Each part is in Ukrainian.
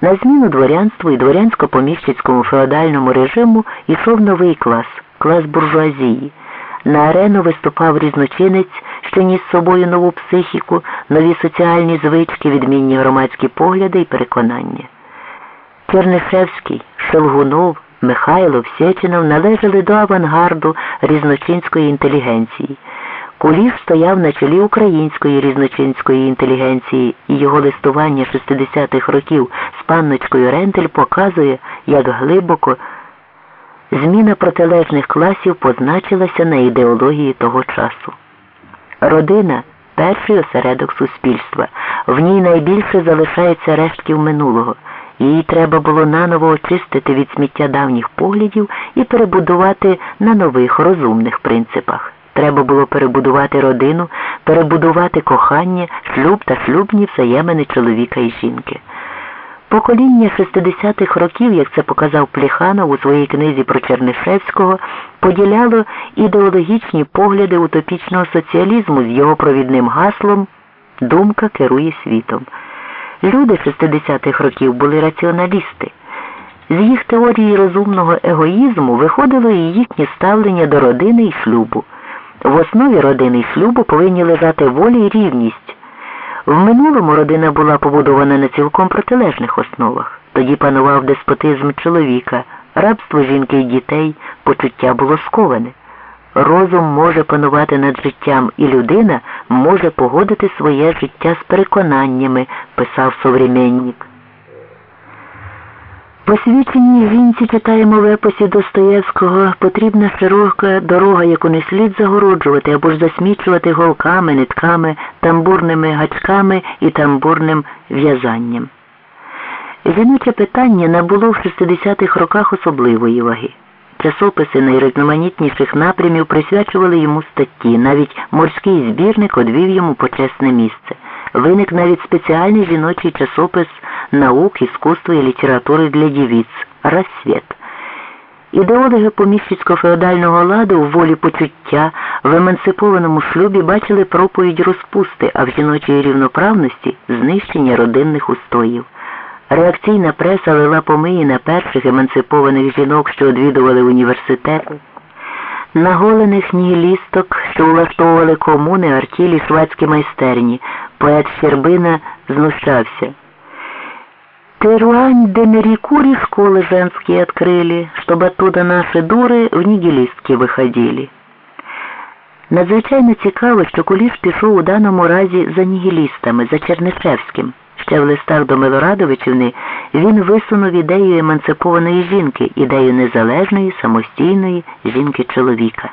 На зміну дворянству і дворянсько-поміщицькому феодальному режиму йшов новий клас клас буржуазії. На арену виступав різночинець, що ніс з собою нову психіку, нові соціальні звички, відмінні громадські погляди і переконання. Чернишевський, Шелгунов, Михайлов, Сєчинов належали до авангарду різночинської інтелігенції. Куліш стояв на чолі української різночинської інтелігенції, і його листування 60-х років панночкою Рентель показує, як глибоко зміна протилежних класів позначилася на ідеології того часу. Родина перший осередок суспільства. В ній найбільше залишається рештків минулого. Її треба було наново очистити від сміття давніх поглядів і перебудувати на нових розумних принципах. Треба було перебудувати родину, перебудувати кохання, шлюб та шлюбні взаємини чоловіка і жінки. Покоління 60-х років, як це показав Плеханов у своїй книзі про Чернишевського, поділяло ідеологічні погляди утопічного соціалізму з його провідним гаслом Думка керує світом. Люди 60-х років були раціоналісти. З їх теорії розумного егоїзму виходило і їхнє ставлення до родини і шлюбу. В основі родини і шлюбу повинні лежати воля і рівність. В минулому родина була побудована на цілком протилежних основах. Тоді панував деспотизм чоловіка, рабство жінки і дітей, почуття було сковане. Розум може панувати над життям, і людина може погодити своє життя з переконаннями, писав современник. Посвідченій жінці читаємо в епосі Достоєвського потрібна широка дорога, яку не слід загороджувати або ж засмічувати голками, нитками, тамбурними гачками і тамбурним в'язанням. Жіноче питання набуло в 60-х роках особливої ваги. Часописи найрізноманітніших напрямів присвячували йому статті, навіть морський збірник одвів йому почесне місце. Виник навіть спеціальний жіночий часопис наук, іскусства і літератури для дівіць «Рассвіт». Ідеологи поміщицько-феодального ладу в волі почуття в емансипованому шлюбі бачили проповідь розпусти, а в жіночій рівноправності знищення родинних устоїв. Реакційна преса лила помиї на перших емансипованих жінок, що одвідували університети, наголених нігілісток, що влаштовували комуни, артілі, швадські майстерні. Поет Щербина знущався. Теруань де мерикури школы женские открыли, чтобы оттуда наши дури в нігілістки виходили. Надзвичайно цікаво, що Куліш пішов у даному разі за нігілістами, за Чернишевським. Ще в листах до Милорадовичівни він висунув ідею емансипованої жінки, ідею незалежної, самостійної жінки-чоловіка.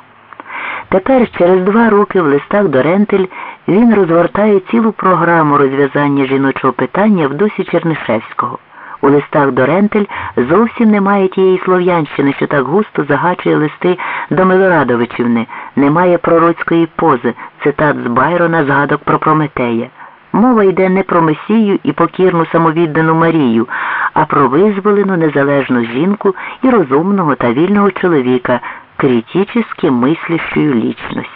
Тепер, через два роки, в листах до Рентель він розгортає цілу програму розв'язання жіночого питання в дусі Чернишевського. У листах до Рентель зовсім немає тієї слов'янщини, що так густо загачує листи до Милорадовичівни, немає пророцької пози, цитат з Байрона, згадок про Прометея. Мова йде не про Месію і покірну самовіддану Марію, а про визволену незалежну жінку і розумного та вільного чоловіка, критически мислящую лічність.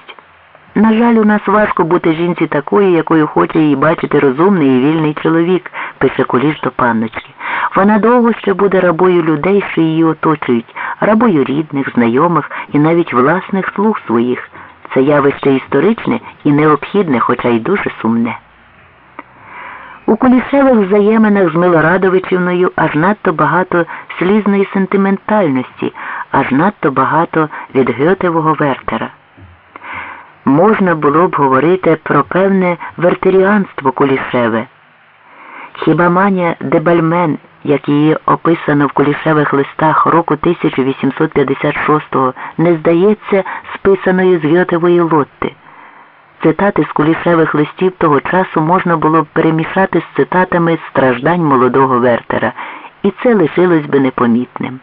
На жаль, у нас важко бути жінці такою, якою хоче її бачити розумний і вільний чоловік, пише Куліш до панночки. Вона довго ще буде рабою людей, що її оточують, рабою рідних, знайомих і навіть власних слуг своїх. Це явище історичне і необхідне, хоча й дуже сумне. У Кулішевих взаєминах з Милорадовичівною аж надто багато слізної сентиментальності, аж надто багато від Гьотевого Вертера. Можна було б говорити про певне вертеріанство Кулішеве. Хіба Маня Дебальмен, як її описано в Кулішевих листах року 1856-го, не здається списаною з Гьотевої Лотти? Цитати з Кулішевих листів того часу можна було б перемішати з цитатами страждань молодого Вертера, і це лишилось би непомітним.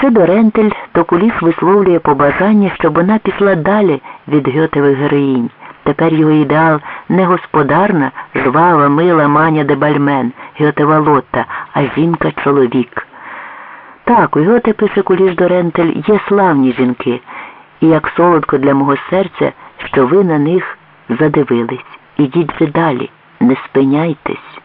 Щодо Рентель, то Куліш висловлює побажання, щоб вона пішла далі від Гьотевих героїнь. Тепер його ідеал не господарна, жвава, мила маня де бальмен, Гьотева Лотта, а жінка-чоловік. Так, у Гьоте, пише Куліш до Рентель, є славні жінки, і як солодко для мого серця, що ви на них задивились. Ідіть же далі, не спиняйтесь.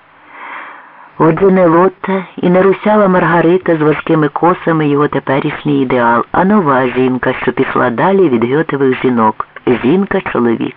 Отже, не Лотта і не русява Маргарита з важкими косами його теперішній ідеал, а нова жінка, що пішла далі від гьотових жінок. Жінка-чоловік.